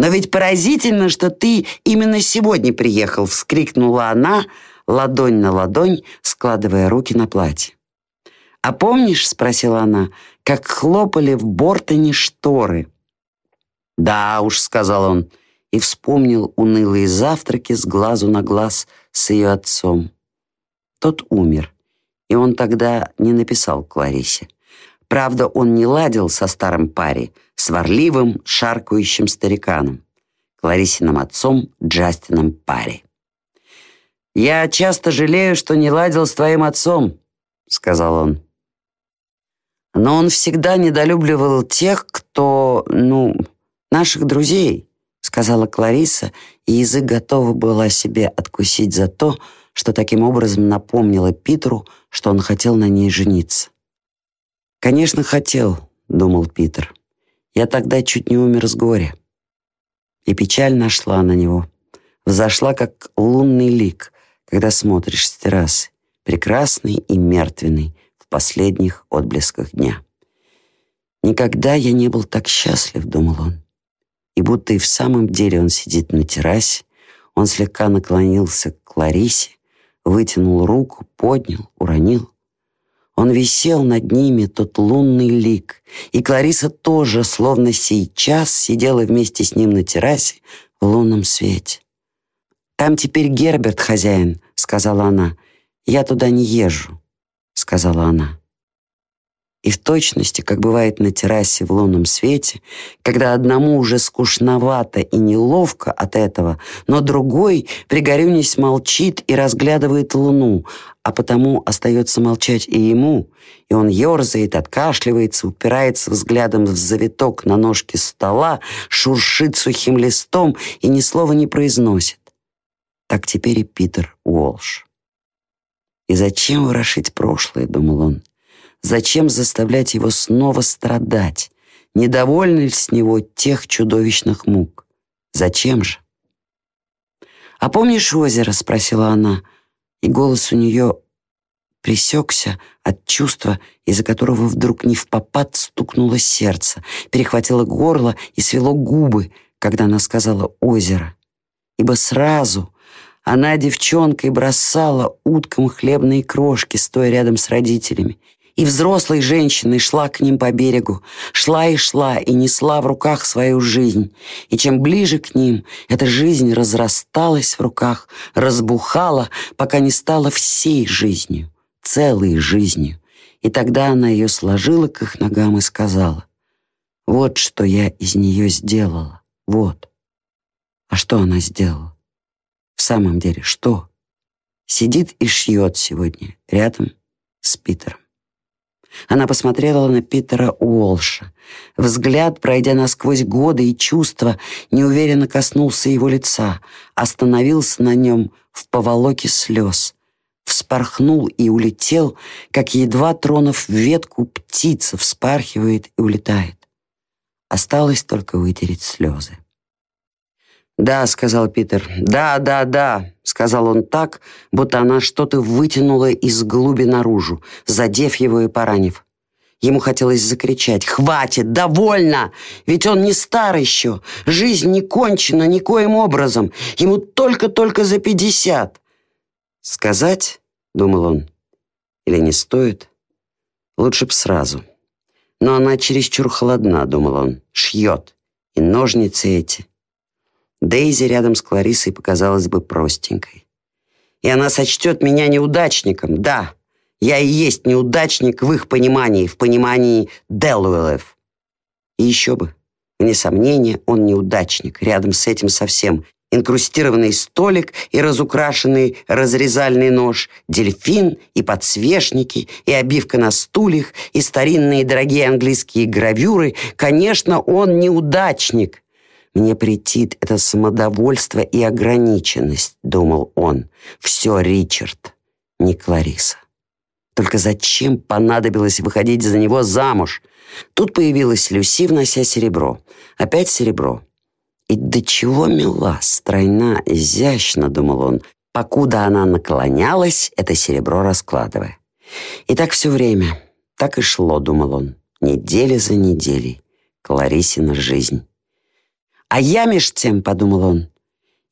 «Но ведь поразительно, что ты именно сегодня приехал!» — вскрикнула она, ладонь на ладонь, складывая руки на платье. «А помнишь, — спросила она, — как хлопали в Бортоне шторы?» «Да уж», — сказал он, и вспомнил унылые завтраки с глазу на глаз с ее отцом. Тот умер, и он тогда не написал Кларисе. Правда, он не ладил со старым пари, сварливым, шаркающим стариканом, Кларисиным отцом Джастином Пари. «Я часто жалею, что не ладил с твоим отцом», — сказал он. «Но он всегда недолюбливал тех, кто, ну, наших друзей», — сказала Клариса, и язык готова была себе откусить за то, что таким образом напомнила Питеру, что он хотел на ней жениться. «Конечно, хотел», — думал Питер. «Я тогда чуть не умер с горя». И печаль нашла на него. Взошла, как лунный лик, когда смотришь с террасы, прекрасный и мертвенный в последних отблесках дня. «Никогда я не был так счастлив», — думал он. И будто и в самом деле он сидит на террасе, он слегка наклонился к Кларисе, вытянул руку, поднял, уронил. Он висел над ними, тот лунный лик, и Клариса тоже, словно сейчас, сидела вместе с ним на террасе в лунном свете. «Там теперь Герберт хозяин», — сказала она. «Я туда не езжу», — сказала она. И в точности, как бывает на террасе в лунном свете, когда одному уже скучновато и неловко от этого, но другой, пригорюнись, молчит и разглядывает луну, а потому остается молчать и ему, и он ерзает, откашливается, упирается взглядом в завиток на ножке стола, шуршит сухим листом и ни слова не произносит. Так теперь и Питер Уолш. «И зачем ворошить прошлое?» — думал он. Зачем заставлять его снова страдать? Недовольны ли с него тех чудовищных мук? Зачем же? «А помнишь озеро?» — спросила она, и голос у нее пресекся от чувства, из-за которого вдруг не в попад стукнуло сердце, перехватило горло и свело губы, когда она сказала «озеро». Ибо сразу она девчонкой бросала уткам хлебные крошки, стоя рядом с родителями, и взрослой женщиной шла к ним по берегу, шла и шла, и несла в руках свою жизнь. И чем ближе к ним, эта жизнь разрасталась в руках, разбухала, пока не стала всей жизнью, целой жизнью. И тогда она ее сложила к их ногам и сказала, «Вот что я из нее сделала, вот». А что она сделала? В самом деле, что? Сидит и шьет сегодня рядом с Питером. Она посмотрела на Питера Уолша. Взгляд, пройдя насквозь годы и чувства, неуверенно коснулся его лица, остановился на нем в поволоке слез. Вспорхнул и улетел, как едва тронув ветку, птица вспархивает и улетает. Осталось только вытереть слезы. «Да», — сказал Питер. «Да, да, да», — сказал он так, будто она что-то вытянула из глуби наружу, задев его и поранив. Ему хотелось закричать «Хватит! Довольно! Ведь он не стар еще! Жизнь не кончена никоим образом! Ему только-только за пятьдесят!» «Сказать?» — думал он. «Или не стоит? Лучше б сразу». Но она чересчур холодна, думал он. Шьет. И ножницы эти. Дейзи рядом с Кларисой показалась бы простенькой. И она сочтет меня неудачником, да. Я и есть неудачник в их понимании, в понимании Делуэллов. И еще бы, вне сомнения, он неудачник. Рядом с этим совсем инкрустированный столик и разукрашенный разрезальный нож, дельфин и подсвечники, и обивка на стульях, и старинные дорогие английские гравюры. Конечно, он неудачник. Мне претит это самодовольство и ограниченность, думал он. Все, Ричард, не Клариса. Только зачем понадобилось выходить за него замуж? Тут появилась Люси, внося серебро. Опять серебро. И до чего мила, стройна, изящно, думал он, покуда она наклонялась, это серебро раскладывая. И так все время, так и шло, думал он, недели за неделей, Кларисина жизнь. А я меж тем, подумал он,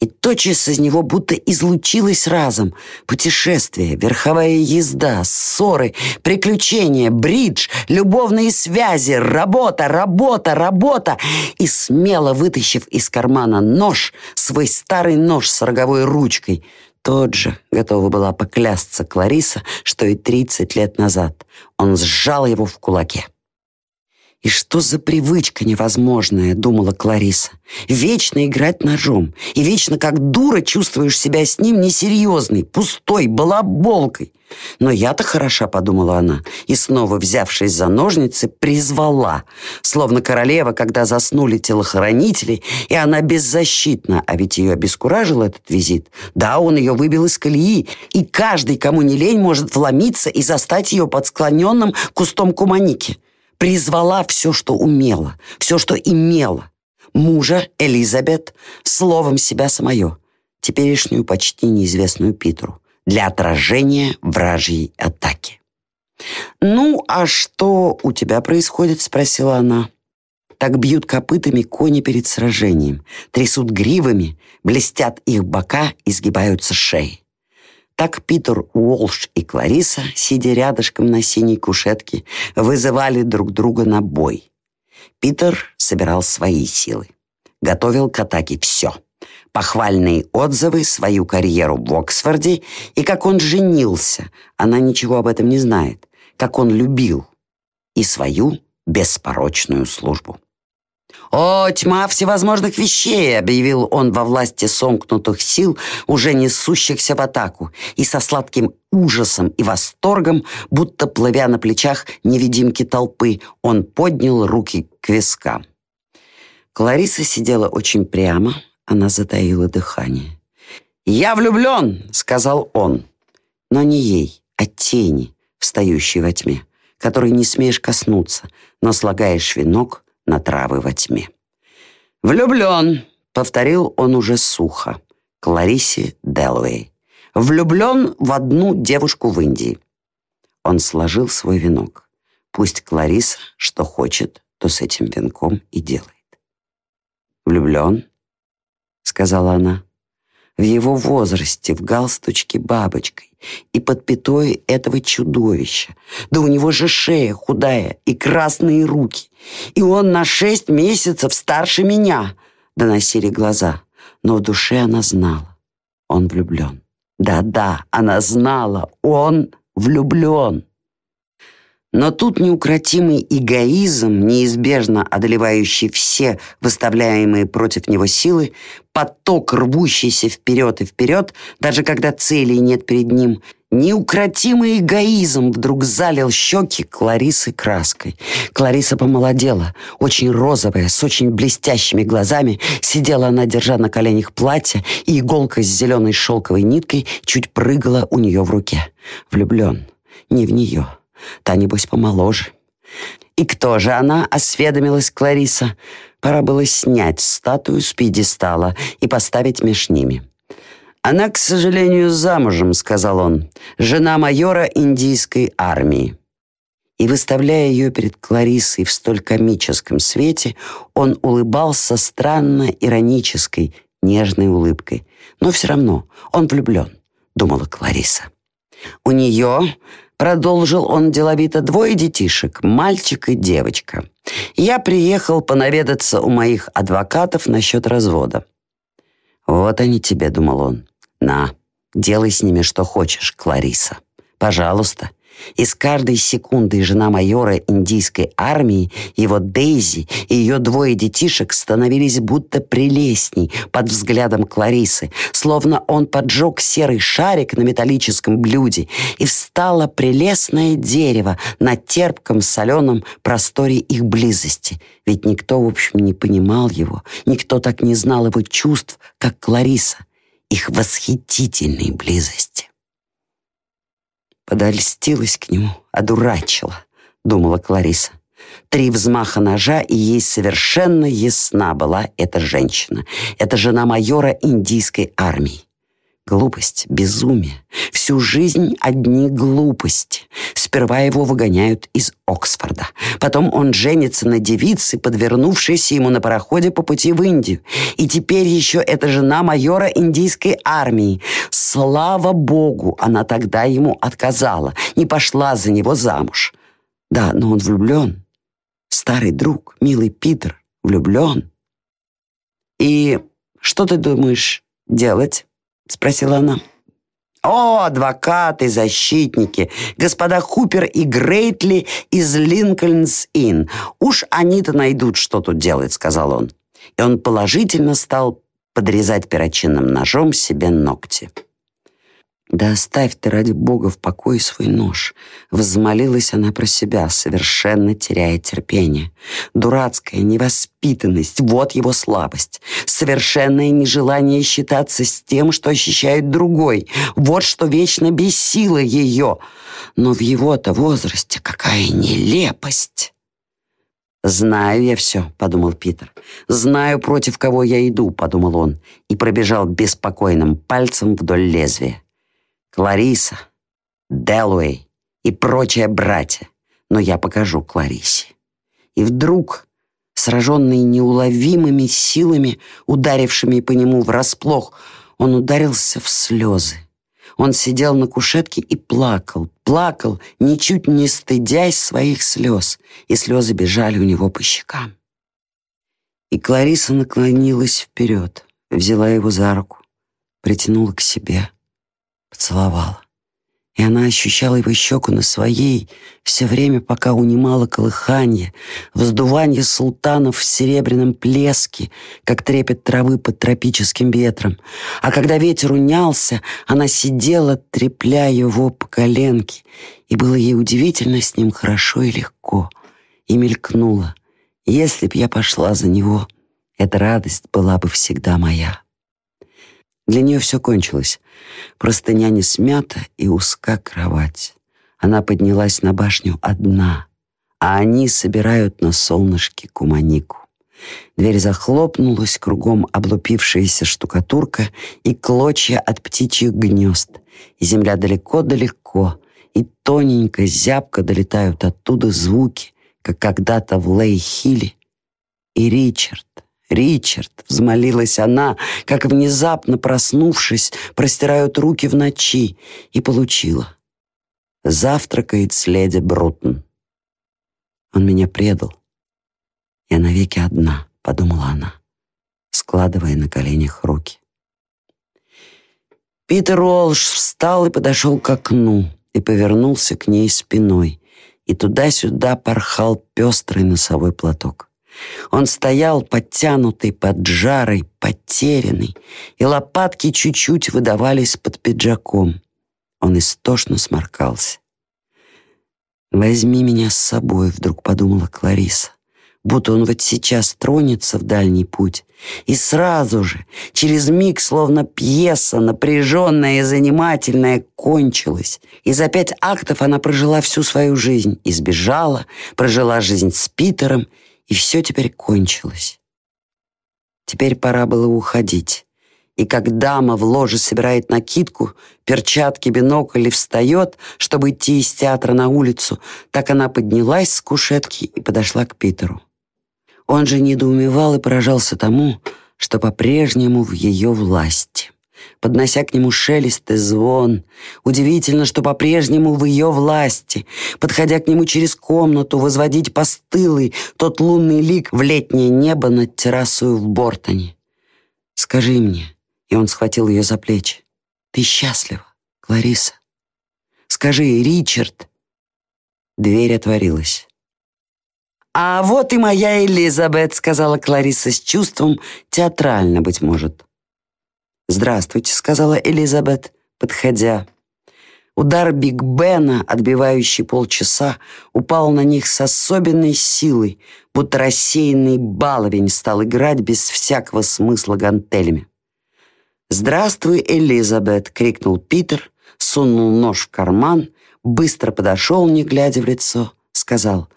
и тотчас из него будто излучилось разом. Путешествие, верховая езда, ссоры, приключения, бридж, любовные связи, работа, работа, работа. И смело вытащив из кармана нож, свой старый нож с роговой ручкой, тот же готова была поклясться Клариса, что и 30 лет назад. Он сжал его в кулаке. «И что за привычка невозможная?» — думала Клариса. «Вечно играть ножом. И вечно, как дура, чувствуешь себя с ним несерьезной, пустой, балаболкой. Но я-то хороша», — подумала она, и снова, взявшись за ножницы, призвала, словно королева, когда заснули телохранители, и она беззащитна, а ведь ее обескуражил этот визит. Да, он ее выбил из колеи, и каждый, кому не лень, может вломиться и застать ее под склоненным кустом куманики призвала все, что умела, все, что имела. Мужа, Элизабет, словом себя самое, теперешнюю почти неизвестную Питеру, для отражения вражьей атаки. «Ну, а что у тебя происходит?» — спросила она. Так бьют копытами кони перед сражением, трясут гривами, блестят их бока, изгибаются шеи. Так Питер Уолш и Клариса, сидя рядышком на синей кушетке, вызывали друг друга на бой. Питер собирал свои силы. Готовил к атаке все. Похвальные отзывы, свою карьеру в Оксфорде и как он женился. Она ничего об этом не знает. Как он любил. И свою беспорочную службу. «О, тьма всевозможных вещей!» — объявил он во власти сомкнутых сил, уже несущихся в атаку, и со сладким ужасом и восторгом, будто плывя на плечах невидимки толпы, он поднял руки к вискам. Клариса сидела очень прямо, она затаила дыхание. «Я влюблен!» — сказал он. Но не ей, а тени, встающей во тьме, которой не смеешь коснуться, но слагаешь венок — на травы во тьме. «Влюблен», — повторил он уже сухо, Кларисе Делуэй. «Влюблен в одну девушку в Индии». Он сложил свой венок. Пусть Клариса что хочет, то с этим венком и делает. «Влюблен», — сказала она в его возрасте, в галстучке бабочкой и под пятой этого чудовища. Да у него же шея худая и красные руки. И он на шесть месяцев старше меня, доносили глаза. Но в душе она знала, он влюблен. Да-да, она знала, он влюблен. Но тут неукротимый эгоизм, неизбежно одолевающий все выставляемые против него силы, поток, рвущийся вперед и вперед, даже когда целей нет перед ним, неукротимый эгоизм вдруг залил щеки Кларисы краской. Клариса помолодела, очень розовая, с очень блестящими глазами. Сидела она, держа на коленях платье, и иголка с зеленой шелковой ниткой чуть прыгала у нее в руке. Влюблен. Не в нее Та, небось, помоложе. И кто же она, осведомилась Клариса. Пора было снять статую с пьедестала и поставить меж ними. «Она, к сожалению, замужем», — сказал он, «жена майора индийской армии». И, выставляя ее перед Кларисой в столь комическом свете, он улыбался странно иронической, нежной улыбкой. Но все равно он влюблен, думала Клариса. У нее Продолжил он деловито двое детишек, мальчик и девочка. Я приехал понаведаться у моих адвокатов насчет развода. Вот они тебе, думал он. На, делай с ними что хочешь, Клариса. Пожалуйста. И с каждой секундой жена майора индийской армии, его Дейзи и ее двое детишек становились будто прелестней под взглядом Кларисы, словно он поджег серый шарик на металлическом блюде, и встало прелестное дерево на терпком соленом просторе их близости. Ведь никто, в общем, не понимал его, никто так не знал его чувств, как Клариса, их восхитительной близости. Подольстилась к нему, одурачила, думала Клариса. Три взмаха ножа, и ей совершенно ясна была эта женщина. Это жена майора индийской армии. Глупость, безумие. Всю жизнь одни глупости. Сперва его выгоняют из Оксфорда. Потом он женится на девице, подвернувшейся ему на пароходе по пути в Индию. И теперь еще эта жена майора индийской армии. Слава богу, она тогда ему отказала, не пошла за него замуж. Да, но он влюблен. Старый друг, милый Питер, влюблен. И что ты думаешь делать? — спросила она. «О, адвокаты, защитники, господа Хупер и Грейтли из Линкольнс-Инн. Уж они-то найдут, что тут делать», — сказал он. И он положительно стал подрезать перочинным ножом себе ногти. «Да оставь ты ради Бога в покое свой нож!» Взмолилась она про себя, совершенно теряя терпение. Дурацкая невоспитанность — вот его слабость. Совершенное нежелание считаться с тем, что ощущает другой. Вот что вечно бесило ее. Но в его-то возрасте какая нелепость! «Знаю я все», — подумал Питер. «Знаю, против кого я иду», — подумал он, и пробежал беспокойным пальцем вдоль лезвия. Клариса, Делуэй и прочие братья. Но я покажу Кларисе. И вдруг, сраженный неуловимыми силами, ударившими по нему врасплох, он ударился в слезы. Он сидел на кушетке и плакал, плакал, ничуть не стыдясь своих слез, и слезы бежали у него по щекам. И Клариса наклонилась вперед, взяла его за руку, притянула к себе — поцеловала. И она ощущала его щеку на своей все время, пока унимала колыханье, вздувание султанов в серебряном плеске, как трепет травы под тропическим ветром. А когда ветер унялся, она сидела, трепляя его по коленке, и было ей удивительно с ним хорошо и легко. И мелькнула. Если б я пошла за него, эта радость была бы всегда моя. Для нее все кончилось. Простыня не смята и узка кровать. Она поднялась на башню одна, а они собирают на солнышке куманику. Дверь захлопнулась, кругом облупившаяся штукатурка и клочья от птичьих гнезд. И земля далеко-далеко, и тоненько, зябко долетают оттуда звуки, как когда-то в Лей-Хилле. И Ричард, «Ричард!» — взмолилась она, как внезапно проснувшись, простирают руки в ночи, и получила. Завтракает с леди Брутон. Он меня предал. Я навеки одна, подумала она, складывая на коленях руки. Питер Уолш встал и подошел к окну и повернулся к ней спиной, и туда-сюда порхал пестрый носовой платок. Он стоял подтянутый под жарой, потерянный, и лопатки чуть-чуть выдавались под пиджаком. Он истошно сморкался. «Возьми меня с собой», — вдруг подумала Клариса, будто он вот сейчас тронется в дальний путь, и сразу же, через миг, словно пьеса, напряженная и занимательная, кончилась. И за пять актов она прожила всю свою жизнь, избежала, прожила жизнь с Питером — и все теперь кончилось. Теперь пора было уходить. И как дама в ложе собирает накидку, перчатки, бинокль и встает, чтобы идти из театра на улицу, так она поднялась с кушетки и подошла к Питеру. Он же недоумевал и поражался тому, что по-прежнему в ее власти поднося к нему шелест и звон. Удивительно, что по-прежнему в ее власти, подходя к нему через комнату, возводить постылый тот лунный лик в летнее небо над террасою в Бортоне. «Скажи мне», — и он схватил ее за плечи, — «ты счастлива, Клариса? Скажи, Ричард». Дверь отворилась. «А вот и моя Элизабет», — сказала Клариса с чувством, театрально, быть может. «Здравствуйте», — сказала Элизабет, подходя. Удар Биг Бена, отбивающий полчаса, упал на них с особенной силой, будто рассеянный баловень стал играть без всякого смысла гантелями. «Здравствуй, Элизабет!» — крикнул Питер, сунул нож в карман, быстро подошел, не глядя в лицо, сказал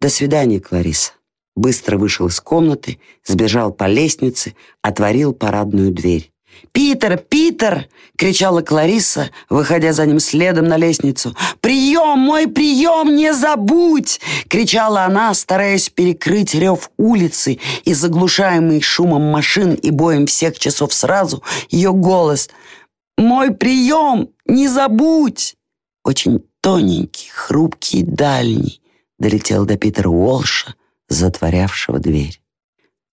«До свидания, Клариса». Быстро вышел из комнаты, сбежал по лестнице, отворил парадную дверь. «Питер! Питер!» — кричала Клариса, выходя за ним следом на лестницу. «Прием! Мой прием! Не забудь!» — кричала она, стараясь перекрыть рев улицы и заглушаемый шумом машин и боем всех часов сразу ее голос. «Мой прием! Не забудь!» Очень тоненький, хрупкий, дальний долетел до Питера Уолша, затворявшего дверь.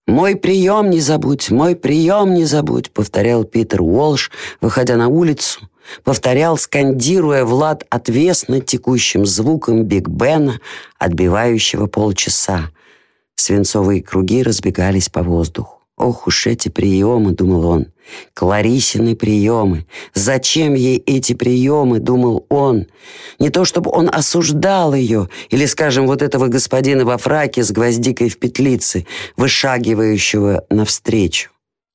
«Мой прием не забудь, мой прием не забудь», — повторял Питер Уолш, выходя на улицу, повторял, скандируя Влад отвесно текущим звуком Биг Бена, отбивающего полчаса. Свинцовые круги разбегались по воздуху. Ох уж эти приемы, думал он, Кларисины приемы. Зачем ей эти приемы, думал он. Не то, чтобы он осуждал ее, или, скажем, вот этого господина во фраке с гвоздикой в петлице, вышагивающего навстречу.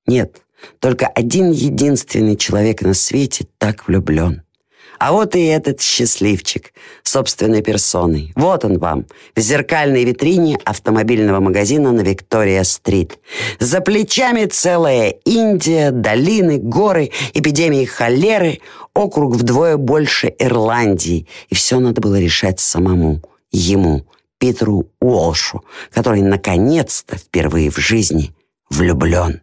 Нет, только один единственный человек на свете так влюблен. А вот и этот счастливчик собственной персоной. Вот он вам, в зеркальной витрине автомобильного магазина на Виктория-стрит. За плечами целая Индия, долины, горы, эпидемии холеры, округ вдвое больше Ирландии. И все надо было решать самому, ему, Питеру Уолшу, который наконец-то впервые в жизни влюблен.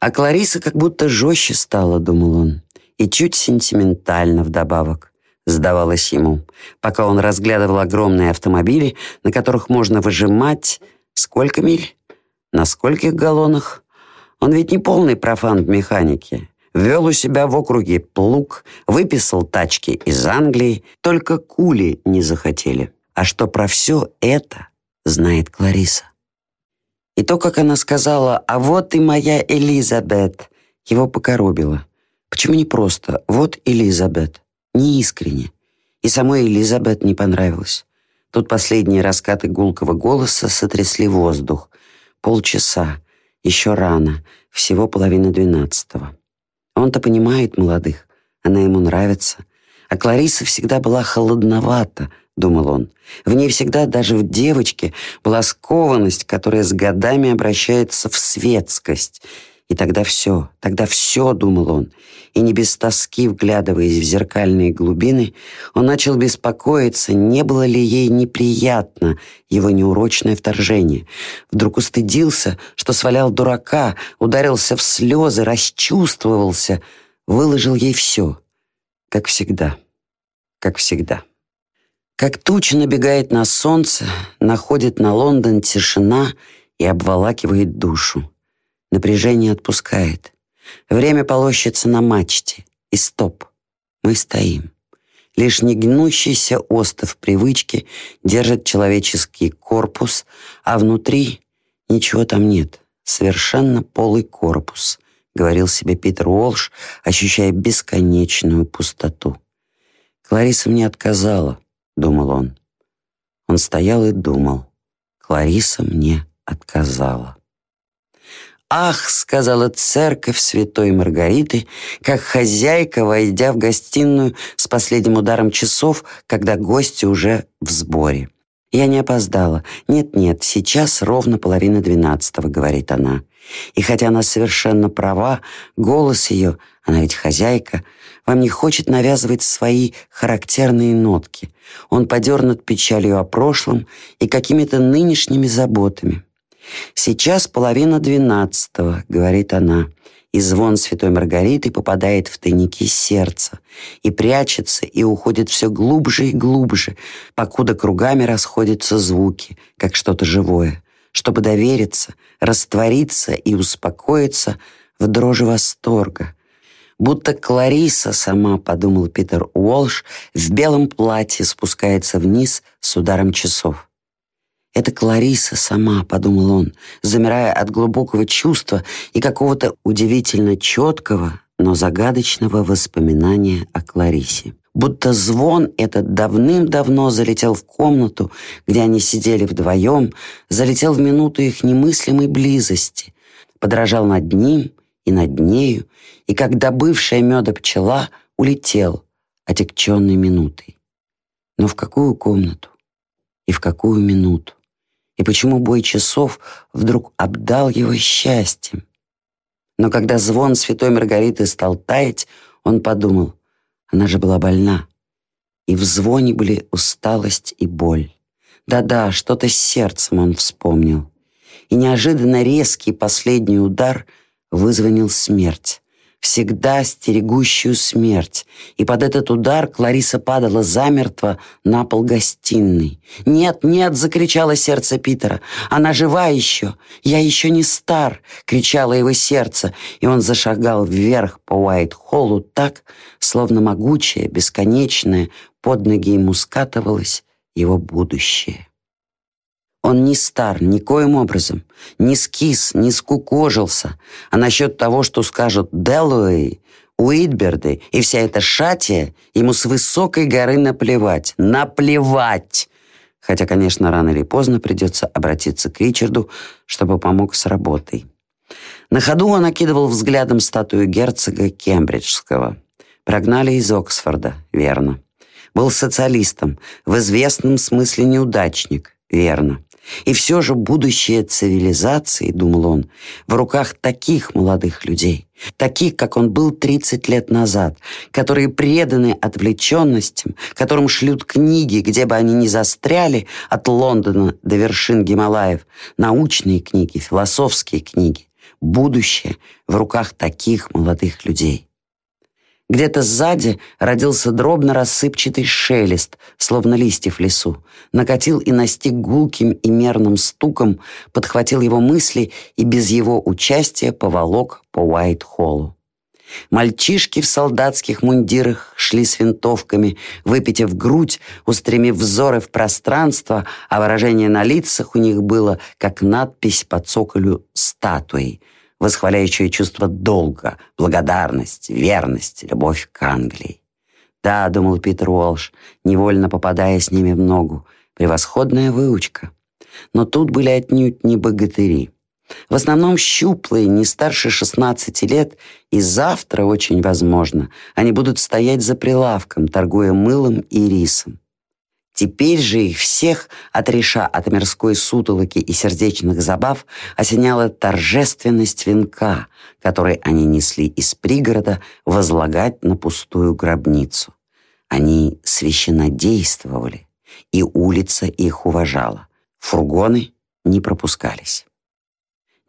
А Клариса как будто жестче стала, думал он и чуть сентиментально вдобавок. Сдавалось ему, пока он разглядывал огромные автомобили, на которых можно выжимать... Сколько миль? На скольких галлонах? Он ведь не полный профан в механике. Вел у себя в округе плуг, выписал тачки из Англии, только кули не захотели. А что про все это знает Клариса. И то, как она сказала «А вот и моя Элизабет», его покоробило. Почему не просто «вот Элизабет»? Не искренне. И самой Элизабет не понравилось. Тут последние раскаты гулкого голоса сотрясли воздух. Полчаса. Еще рано. Всего половина двенадцатого. Он-то понимает молодых. Она ему нравится. А Клариса всегда была холодновата, думал он. В ней всегда, даже в девочке, была скованность, которая с годами обращается в светскость — и тогда все, тогда все, думал он, и не без тоски, вглядываясь в зеркальные глубины, он начал беспокоиться, не было ли ей неприятно его неурочное вторжение. Вдруг устыдился, что свалял дурака, ударился в слезы, расчувствовался, выложил ей все, как всегда, как всегда. Как туча набегает на солнце, находит на Лондон тишина и обволакивает душу. Напряжение отпускает. Время полощется на мачте. И стоп. Мы стоим. Лишь негнущийся остов привычки держит человеческий корпус, а внутри ничего там нет. Совершенно полый корпус, говорил себе Питер Уолш, ощущая бесконечную пустоту. Клариса мне отказала, думал он. Он стоял и думал. Клариса мне отказала. «Ах!» — сказала церковь святой Маргариты, как хозяйка, войдя в гостиную с последним ударом часов, когда гости уже в сборе. «Я не опоздала. Нет-нет, сейчас ровно половина двенадцатого», — говорит она. И хотя она совершенно права, голос ее, она ведь хозяйка, вам не хочет навязывать свои характерные нотки. Он подернут печалью о прошлом и какими-то нынешними заботами. «Сейчас половина двенадцатого», — говорит она, и звон Святой Маргариты попадает в тайники сердца и прячется, и уходит все глубже и глубже, покуда кругами расходятся звуки, как что-то живое, чтобы довериться, раствориться и успокоиться в дрожи восторга. Будто Клариса сама, подумал Питер Уолш, в белом платье спускается вниз с ударом часов. «Это Клариса сама», — подумал он, замирая от глубокого чувства и какого-то удивительно четкого, но загадочного воспоминания о Кларисе. Будто звон этот давным-давно залетел в комнату, где они сидели вдвоем, залетел в минуту их немыслимой близости, подражал над ним и над нею, и, как добывшая меда пчела, улетел, отекченной минутой. Но в какую комнату и в какую минуту? И почему бой часов вдруг обдал его счастьем. Но когда звон святой Маргариты стал таять, он подумал, она же была больна. И в звоне были усталость и боль. Да-да, что-то с сердцем он вспомнил. И неожиданно резкий последний удар вызвонил смерть всегда стерегущую смерть. И под этот удар Клариса падала замертво на пол гостиной. «Нет, нет!» — закричало сердце Питера. «Она жива еще! Я еще не стар!» — кричало его сердце. И он зашагал вверх по Уайт-Холлу так, словно могучее, бесконечное, под ноги ему скатывалось его будущее. Он не стар никоим образом, не скис, не скукожился. А насчет того, что скажут Делуэй, Уитберды и вся эта шатия, ему с высокой горы наплевать. Наплевать! Хотя, конечно, рано или поздно придется обратиться к Ричарду, чтобы помог с работой. На ходу он окидывал взглядом статую герцога Кембриджского. Прогнали из Оксфорда, верно. Был социалистом, в известном смысле неудачник, верно. И все же будущее цивилизации, думал он, в руках таких молодых людей, таких, как он был 30 лет назад, которые преданы отвлеченностям, которым шлют книги, где бы они ни застряли, от Лондона до вершин Гималаев, научные книги, философские книги. Будущее в руках таких молодых людей. Где-то сзади родился дробно рассыпчатый шелест, словно листьев в лесу. Накатил и настиг гулким и мерным стуком, подхватил его мысли и без его участия поволок по Уайт-Холлу. Мальчишки в солдатских мундирах шли с винтовками, выпитив грудь, устремив взоры в пространство, а выражение на лицах у них было, как надпись по цоколю статуи — восхваляющее чувство долга, благодарность, верность, любовь к Англии. Да, думал Питер Уолш, невольно попадая с ними в ногу, превосходная выучка. Но тут были отнюдь не богатыри. В основном щуплые, не старше 16 лет, и завтра, очень возможно, они будут стоять за прилавком, торгуя мылом и рисом. Теперь же их всех, отреша от мирской сутолоки и сердечных забав, осеняла торжественность венка, который они несли из пригорода возлагать на пустую гробницу. Они священнодействовали, и улица их уважала. Фургоны не пропускались.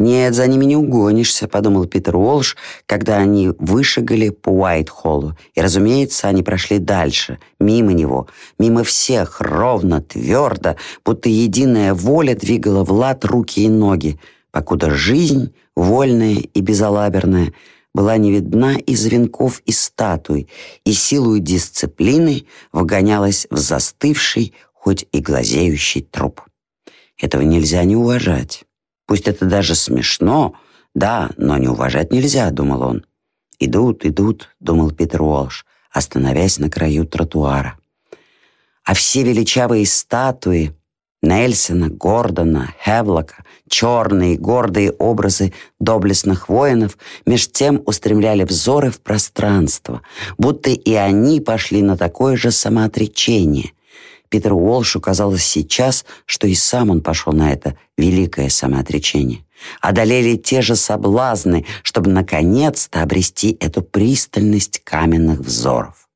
«Нет, за ними не угонишься», — подумал Питер Уолш, когда они вышагали по Уайт-Холлу. И, разумеется, они прошли дальше, мимо него, мимо всех, ровно, твердо, будто единая воля двигала в лад руки и ноги, покуда жизнь, вольная и безалаберная, была не видна из венков и статуй, и силою дисциплины вгонялась в застывший, хоть и глазеющий труп. Этого нельзя не уважать. Пусть это даже смешно, да, но не уважать нельзя, думал он. Идут, идут, думал Питер Уолш, остановясь на краю тротуара. А все величавые статуи Нельсона, Гордона, Хевлока, черные гордые образы доблестных воинов меж тем устремляли взоры в пространство, будто и они пошли на такое же самоотречение — Питеру Уолшу казалось сейчас, что и сам он пошел на это великое самоотречение. Одолели те же соблазны, чтобы наконец-то обрести эту пристальность каменных взоров.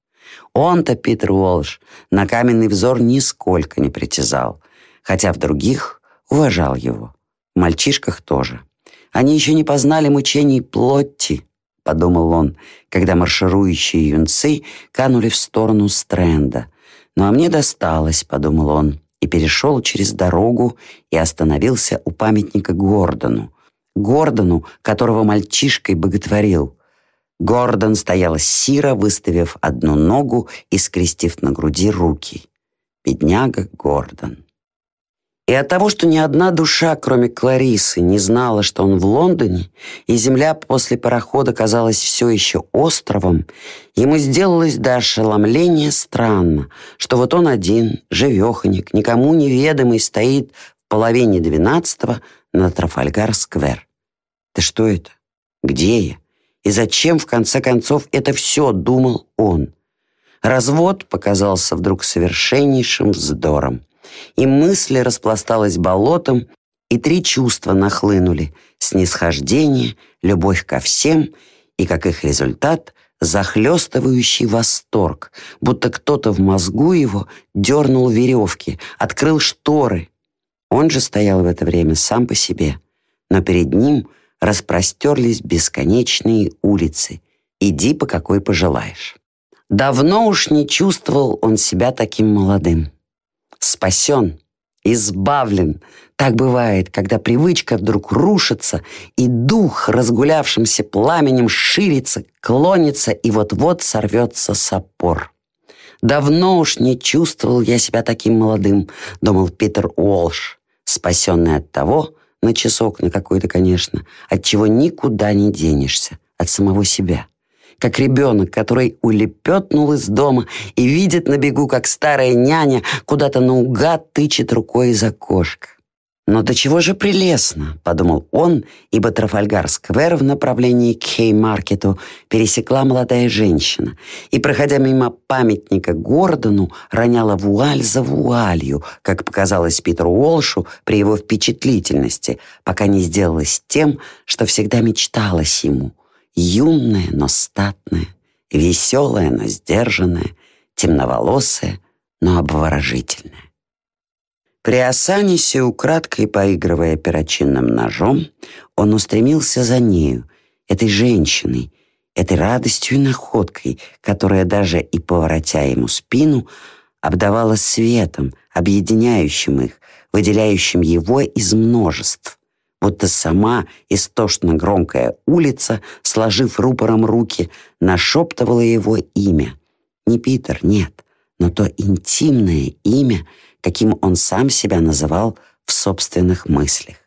Он-то, Питер Уолш, на каменный взор нисколько не притязал, хотя в других уважал его. В мальчишках тоже. Они еще не познали мучений плоти, подумал он, когда марширующие юнцы канули в сторону Стрэнда — «Ну а мне досталось», — подумал он, и перешел через дорогу и остановился у памятника Гордону. Гордону, которого мальчишкой боготворил. Гордон стоял сиро, выставив одну ногу и скрестив на груди руки. Бедняга Гордон. И от того, что ни одна душа, кроме Кларисы, не знала, что он в Лондоне, и земля после парохода казалась все еще островом, ему сделалось до ошеломления странно, что вот он один, живеханик, никому неведомый, стоит в половине двенадцатого на Трафальгар-сквер. Да что это? Где я? И зачем, в конце концов, это все, думал он? Развод показался вдруг совершеннейшим вздором и мысль распласталась болотом, и три чувства нахлынули — снисхождение, любовь ко всем и, как их результат, захлестывающий восторг, будто кто-то в мозгу его дернул веревки, открыл шторы. Он же стоял в это время сам по себе, но перед ним распростерлись бесконечные улицы. Иди по какой пожелаешь. Давно уж не чувствовал он себя таким молодым. Спасен, избавлен. Так бывает, когда привычка вдруг рушится, и дух разгулявшимся пламенем ширится, клонится и вот-вот сорвется с опор. «Давно уж не чувствовал я себя таким молодым», — думал Питер Уолш, спасенный от того, на часок на какой-то, конечно, от чего никуда не денешься, от самого себя как ребенок, который улепетнул из дома и видит на бегу, как старая няня куда-то наугад тычет рукой из окошка. «Но до чего же прелестно», — подумал он, ибо Трафальгар-сквер в направлении к Хей-маркету пересекла молодая женщина и, проходя мимо памятника Гордону, роняла вуаль за вуалью, как показалось Питеру Уолшу при его впечатлительности, пока не сделалось тем, что всегда мечталось ему — юная, но статная, веселая, но сдержанная, темноволосая, но обворожительная. Приосанясь украдкой поигрывая перочинным ножом, он устремился за нею, этой женщиной, этой радостью и находкой, которая даже и поворотя ему спину, обдавала светом, объединяющим их, выделяющим его из множеств, будто сама истошно громкая улица, сложив рупором руки, нашептывала его имя. Не Питер, нет, но то интимное имя, каким он сам себя называл в собственных мыслях.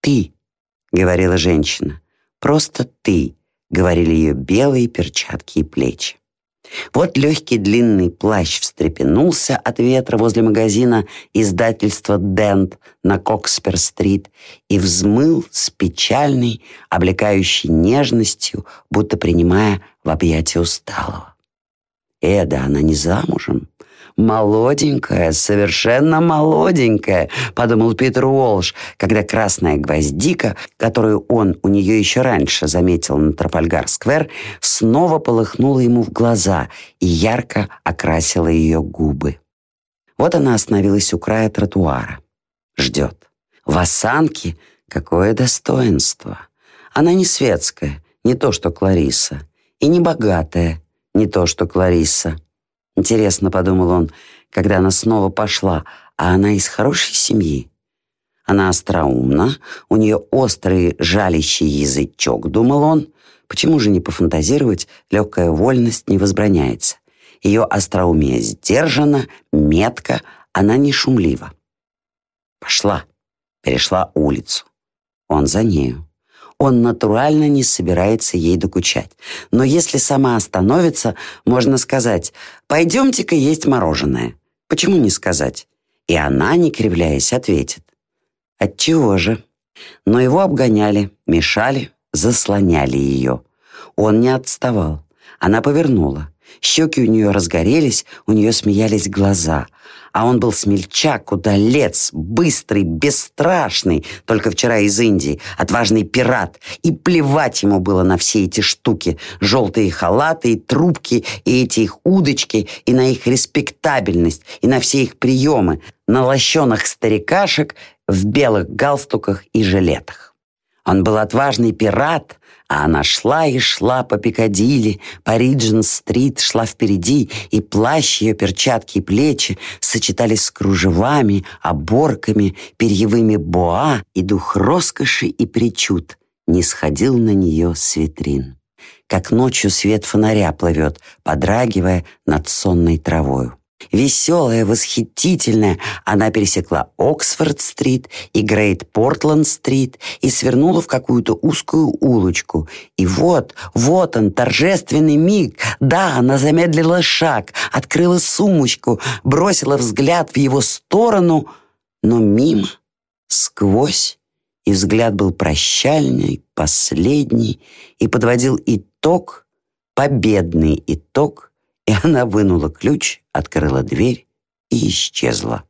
«Ты», — говорила женщина, — «просто ты», — говорили ее белые перчатки и плечи. Вот легкий длинный плащ встрепенулся от ветра возле магазина издательства «Дент» на Кокспер-стрит и взмыл с печальной, облекающей нежностью, будто принимая в объятия усталого. Эда, она не замужем, «Молоденькая, совершенно молоденькая», — подумал Питер Уолш, когда красная гвоздика, которую он у нее еще раньше заметил на Трафальгар-сквер, снова полыхнула ему в глаза и ярко окрасила ее губы. Вот она остановилась у края тротуара. Ждет. В осанке какое достоинство. Она не светская, не то что Клариса, и не богатая, не то что Клариса. Интересно, подумал он, когда она снова пошла, а она из хорошей семьи. Она остроумна, у нее острый жалящий язычок, думал он. Почему же не пофантазировать, легкая вольность не возбраняется. Ее остроумие сдержано, метко, она не шумлива. Пошла, перешла улицу. Он за нею он натурально не собирается ей докучать. Но если сама остановится, можно сказать «пойдемте-ка есть мороженое». Почему не сказать? И она, не кривляясь, ответит. Отчего же? Но его обгоняли, мешали, заслоняли ее. Он не отставал. Она повернула. Щеки у нее разгорелись, у нее смеялись глаза. А он был смельчак, удалец, быстрый, бесстрашный, только вчера из Индии, отважный пират. И плевать ему было на все эти штуки, желтые халаты и трубки, и эти их удочки, и на их респектабельность, и на все их приемы, на лощеных старикашек в белых галстуках и жилетах. Он был отважный пират, а она шла и шла по Пикадилли, по Риджин-стрит, шла впереди, и плащ ее, перчатки и плечи сочетались с кружевами, оборками, перьевыми боа, и дух роскоши и причуд не сходил на нее с витрин. Как ночью свет фонаря плывет, подрагивая над сонной травою. Веселая, восхитительная, она пересекла Оксфорд-стрит и Грейт-Портленд-стрит и свернула в какую-то узкую улочку. И вот, вот он, торжественный миг. Да, она замедлила шаг, открыла сумочку, бросила взгляд в его сторону, но мимо, сквозь, и взгляд был прощальный, последний, и подводил итог, победный итог — и она вынула ключ, открыла дверь и исчезла.